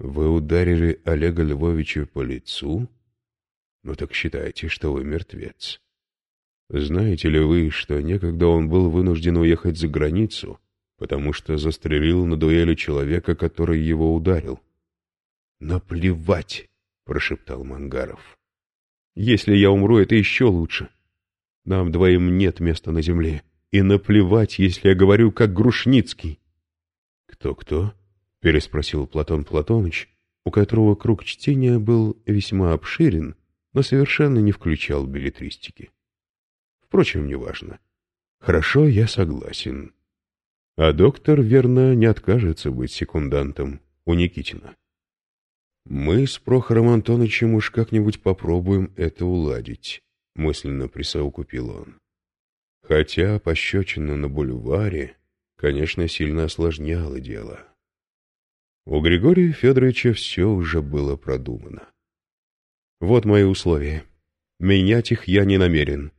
Вы ударили Олега Львовича по лицу? Ну так считайте, что вы мертвец. Знаете ли вы, что некогда он был вынужден уехать за границу, потому что застрелил на дуэли человека, который его ударил? «Наплевать!» — прошептал Мангаров. «Если я умру, это еще лучше. Нам двоим нет места на земле. И наплевать, если я говорю, как Грушницкий». «Кто-кто?» — переспросил Платон Платоныч, у которого круг чтения был весьма обширен, но совершенно не включал билетристики. Впрочем, неважно. Хорошо, я согласен. А доктор, верно, не откажется быть секундантом у Никитина. Мы с Прохором Антоновичем уж как-нибудь попробуем это уладить, мысленно присовокупил он. Хотя пощечина на бульваре, конечно, сильно осложняла дело. У Григория Федоровича все уже было продумано. Вот мои условия. Менять их я не намерен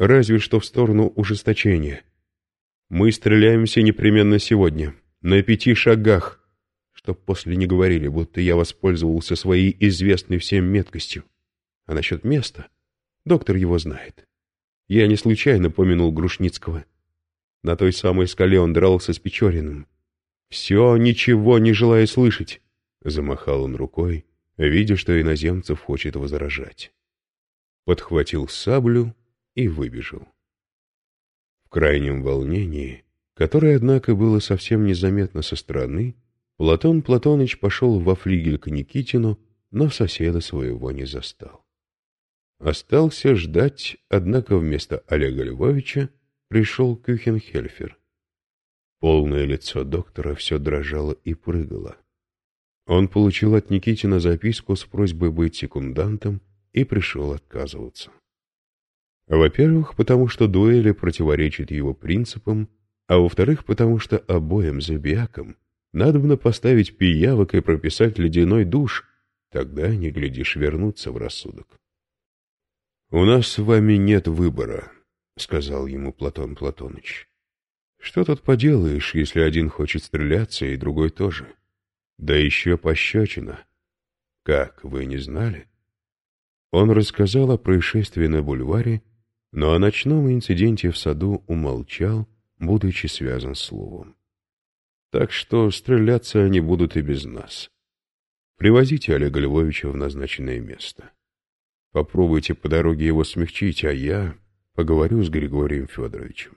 разве что в сторону ужесточения. Мы стреляемся непременно сегодня, на пяти шагах, чтоб после не говорили, будто я воспользовался своей известной всем меткостью. А насчет места? Доктор его знает. Я не случайно помянул Грушницкого. На той самой скале он дрался с Печориным. «Все, ничего не желая слышать!» — замахал он рукой, видя, что иноземцев хочет возражать. Подхватил саблю и выбежал. В крайнем волнении, которое, однако, было совсем незаметно со стороны, Платон Платоныч пошел во флигель к Никитину, но соседа своего не застал. Остался ждать, однако вместо Олега Львовича пришел Кюхенхельфер. Полное лицо доктора все дрожало и прыгало. Он получил от Никитина записку с просьбой быть секундантом и пришел отказываться. Во-первых, потому что дуэли противоречат его принципам, а во-вторых, потому что обоим зодиакам надобно поставить пиявок и прописать ледяной душ, тогда, не глядишь, вернуться в рассудок. «У нас с вами нет выбора», — сказал ему Платон Платоныч. «Что тут поделаешь, если один хочет стреляться, и другой тоже? Да еще пощечина. Как, вы не знали?» Он рассказал о происшествии на бульваре но о ночном инциденте в саду умолчал, будучи связан словом. Так что стреляться они будут и без нас. Привозите Олега Львовича в назначенное место. Попробуйте по дороге его смягчить, а я поговорю с Григорием Федоровичем.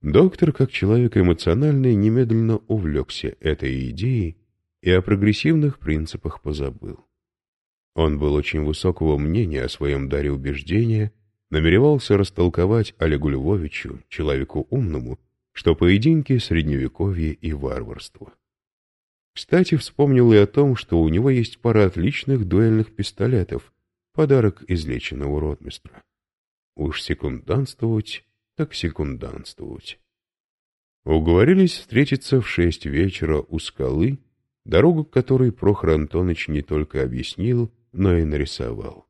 Доктор, как человек эмоциональный, немедленно увлекся этой идеей и о прогрессивных принципах позабыл. Он был очень высокого мнения о своем даре убеждения намеревался растолковать Олегу Львовичу, человеку умному, что поединки — средневековье и варварство. Кстати, вспомнил и о том, что у него есть пара отличных дуэльных пистолетов, подарок излеченного ротмистра. Уж секунданствовать, так секунданствовать. Уговорились встретиться в шесть вечера у скалы, дорогу к которой Прохор Антонович не только объяснил, но и нарисовал.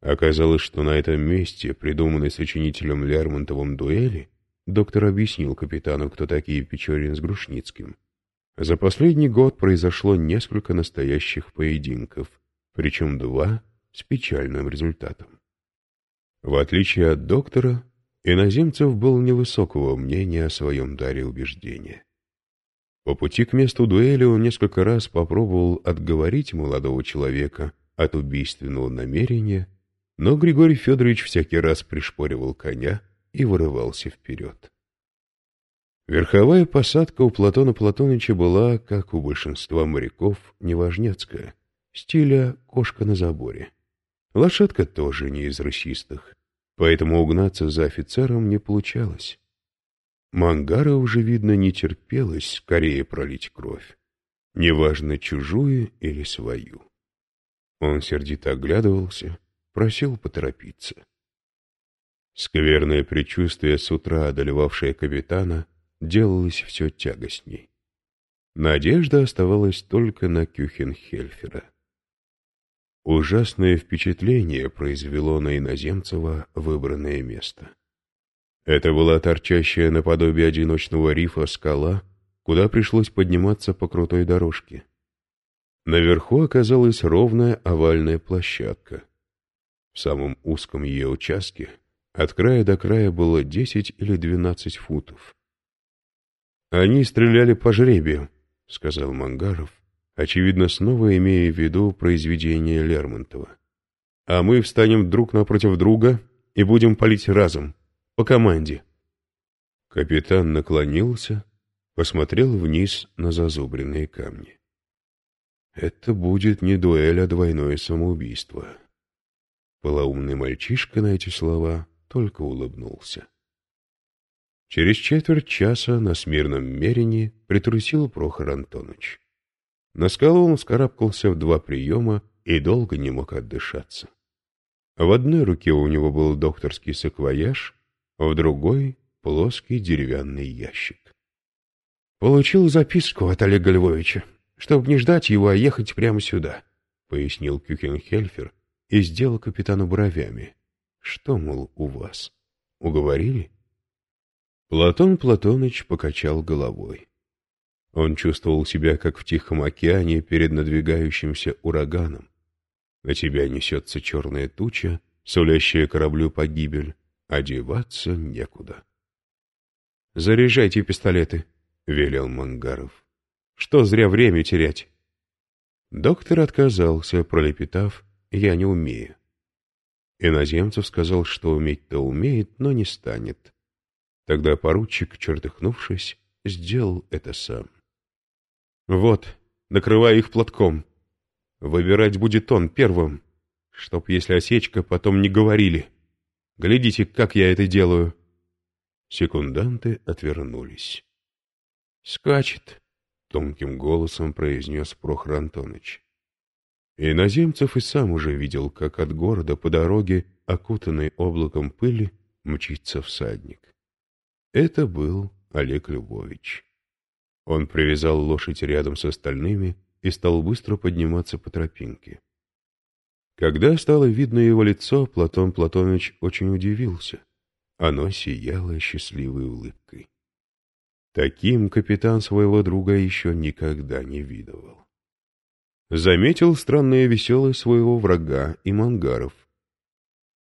Оказалось, что на этом месте, придуманной сочинителем Лермонтовым дуэли, доктор объяснил капитану, кто такие Печорин с Грушницким. За последний год произошло несколько настоящих поединков, причем два с печальным результатом. В отличие от доктора, Иноземцев был невысокого мнения о своем даре убеждения. По пути к месту дуэли он несколько раз попробовал отговорить молодого человека от убийственного намерения но Григорий Федорович всякий раз пришпоривал коня и вырывался вперед. Верховая посадка у Платона Платоныча была, как у большинства моряков, неважнецкая, стиля «кошка на заборе». Лошадка тоже не из расистых, поэтому угнаться за офицером не получалось. Мангара уже, видно, не терпелось скорее пролить кровь, неважно, чужую или свою. Он сердито оглядывался, просил поторопиться. Скверное предчувствие с утра, одолевавшее капитана, делалось все тягостней. Надежда оставалась только на Кюхенхельфера. Ужасное впечатление произвело на Иноземцева выбранное место. Это была торчащая наподобие одиночного рифа скала, куда пришлось подниматься по крутой дорожке. Наверху оказалась ровная овальная площадка. В самом узком ее участке от края до края было десять или двенадцать футов. «Они стреляли по жребию», — сказал Мангаров, очевидно, снова имея в виду произведение Лермонтова. «А мы встанем друг напротив друга и будем палить разом, по команде». Капитан наклонился, посмотрел вниз на зазубренные камни. Это будет не дуэль, а двойное самоубийство. Полоумный мальчишка на эти слова только улыбнулся. Через четверть часа на смирном мерине притрусил Прохор Антонович. На скалу он вскарабкался в два приема и долго не мог отдышаться. В одной руке у него был докторский саквояж, в другой — плоский деревянный ящик. Получил записку от Олега Львовича чтобы не ждать его, а ехать прямо сюда, — пояснил Кюхенхельфер и сделал капитану бровями. — Что, мол, у вас? Уговорили? Платон Платоныч покачал головой. Он чувствовал себя, как в Тихом океане перед надвигающимся ураганом. На тебя несется черная туча, сулящая кораблю погибель, одеваться некуда. — Заряжайте пистолеты, — велел Мангаров. Что зря время терять? Доктор отказался, пролепетав «я не умею». Иноземцев сказал, что уметь-то умеет, но не станет. Тогда поручик, чертыхнувшись, сделал это сам. «Вот, накрывай их платком. Выбирать будет он первым, чтоб, если осечка, потом не говорили. Глядите, как я это делаю». Секунданты отвернулись. «Скачет», тонким голосом произнес Прохор Антонович. Иноземцев и сам уже видел, как от города по дороге, окутанной облаком пыли, мчится всадник. Это был Олег Любович. Он привязал лошадь рядом с остальными и стал быстро подниматься по тропинке. Когда стало видно его лицо, Платон Платонович очень удивился. Оно сияло счастливой улыбкой. Таким капитан своего друга еще никогда не видывал. Заметил странное веселость своего врага и мангаров.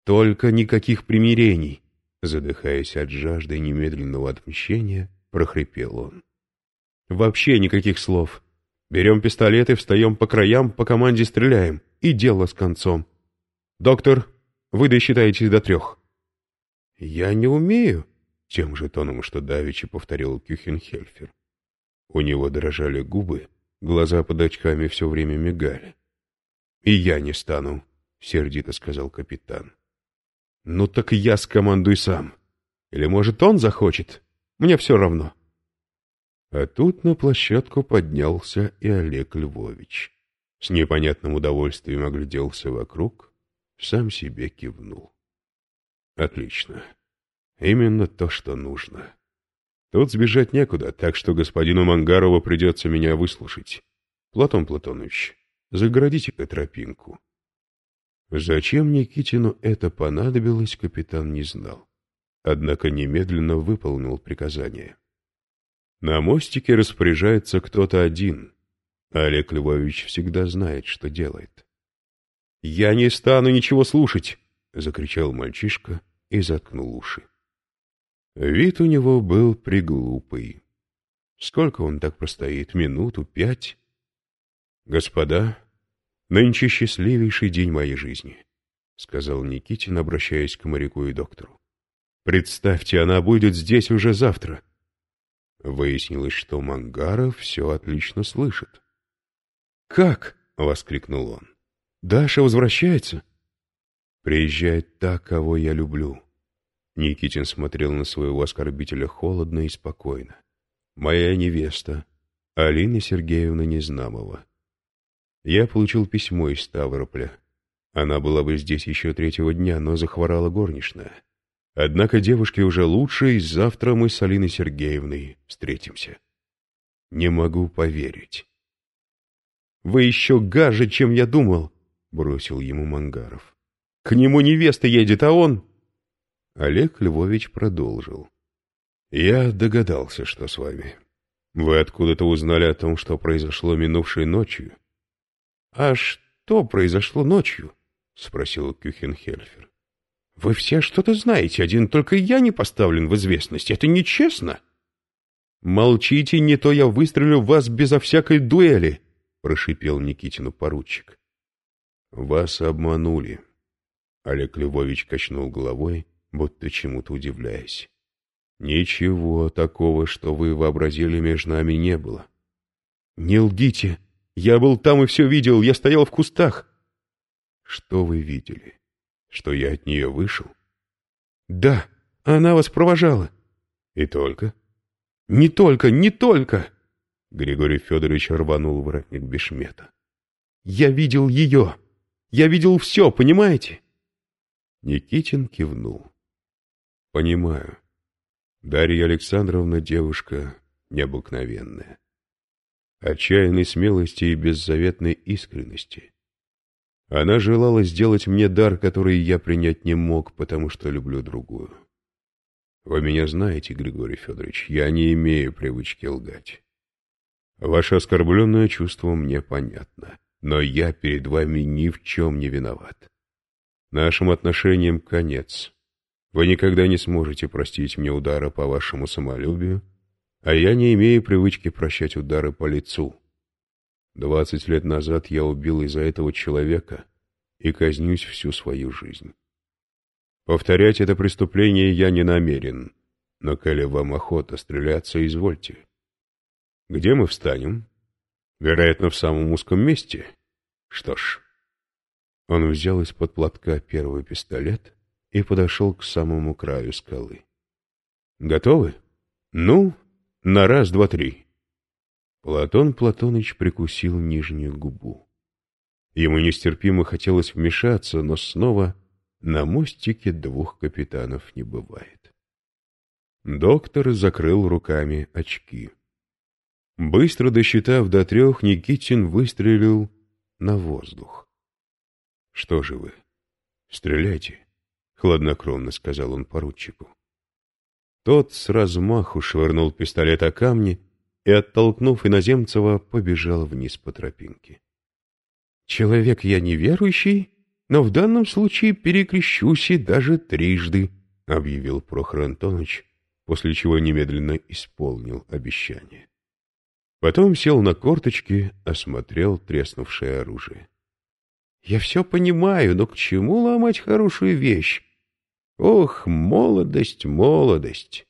Только никаких примирений, задыхаясь от жажды немедленного отмщения, прохрипел он. Вообще никаких слов. Берем пистолеты, встаем по краям, по команде стреляем, и дело с концом. Доктор, вы досчитаетесь до трех. Я не умею, тем же тоном, что давичи повторил Кюхенхельфер. У него дрожали губы, глаза под очками все время мигали. — И я не стану, — сердито сказал капитан. — Ну так я скомандуй сам. Или, может, он захочет? Мне все равно. А тут на площадку поднялся и Олег Львович. С непонятным удовольствием огляделся вокруг, сам себе кивнул. — Отлично. Именно то, что нужно. Тут сбежать некуда, так что господину Мангарову придется меня выслушать. Платон Платонович, загородите-ка тропинку. Зачем Никитину это понадобилось, капитан не знал. Однако немедленно выполнил приказание. На мостике распоряжается кто-то один. Олег Львович всегда знает, что делает. «Я не стану ничего слушать!» — закричал мальчишка и заткнул уши. Вид у него был приглупый. Сколько он так простоит? Минуту, пять? Господа, нынче счастливейший день моей жизни, — сказал Никитин, обращаясь к моряку и доктору. Представьте, она будет здесь уже завтра. Выяснилось, что Мангаров все отлично слышит. «Как?» — воскликнул он. «Даша возвращается?» «Приезжает та, кого я люблю», Никитин смотрел на своего оскорбителя холодно и спокойно. «Моя невеста, Алина Сергеевна Незнамова. Я получил письмо из Ставрополя. Она была бы здесь еще третьего дня, но захворала горничная. Однако девушке уже лучше, и завтра мы с Алиной Сергеевной встретимся. Не могу поверить». «Вы еще гаже, чем я думал», — бросил ему Мангаров. «К нему невеста едет, а он...» Олег Львович продолжил. «Я догадался, что с вами. Вы откуда-то узнали о том, что произошло минувшей ночью. А что произошло ночью? — спросил Кюхенхельфер. — Вы все что-то знаете, один только я не поставлен в известность. Это нечестно. — Молчите, не то я выстрелю в вас безо всякой дуэли, — прошипел Никитину поручик. — Вас обманули. Олег Львович качнул головой, будто чему-то удивляясь. — Ничего такого, что вы вообразили между нами, не было. — Не лгите! Я был там и все видел, я стоял в кустах. Что вы видели? Что я от нее вышел? Да, она вас провожала. И только? Не только, не только! Григорий Федорович рванул воротник бешмета. Я видел ее. Я видел все, понимаете? Никитин кивнул. Понимаю. Дарья Александровна девушка необыкновенная отчаянной смелости и беззаветной искренности. Она желала сделать мне дар, который я принять не мог, потому что люблю другую. Вы меня знаете, Григорий Федорович, я не имею привычки лгать. Ваше оскорбленное чувство мне понятно, но я перед вами ни в чем не виноват. Нашим отношениям конец. Вы никогда не сможете простить мне удара по вашему самолюбию, а я не имею привычки прощать удары по лицу. Двадцать лет назад я убил из-за этого человека и казнюсь всю свою жизнь. Повторять это преступление я не намерен, но, коли вам охота стреляться, извольте. Где мы встанем? Вероятно, в самом узком месте. Что ж... Он взял из-под платка первый пистолет и подошел к самому краю скалы. «Готовы? Ну, на раз, два, три. Платон Платоныч прикусил нижнюю губу. Ему нестерпимо хотелось вмешаться, но снова на мостике двух капитанов не бывает. Доктор закрыл руками очки. Быстро досчитав до трех, Никитин выстрелил на воздух. — Что же вы? Стреляйте, — хладнокровно сказал он поручику. Тот с размаху швырнул пистолет о камни и, оттолкнув Иноземцева, побежал вниз по тропинке. «Человек я неверующий, но в данном случае перекрещусь и даже трижды», — объявил Прохор Антонович, после чего немедленно исполнил обещание. Потом сел на корточки, осмотрел треснувшее оружие. «Я все понимаю, но к чему ломать хорошую вещь? Ох, молодость, молодость!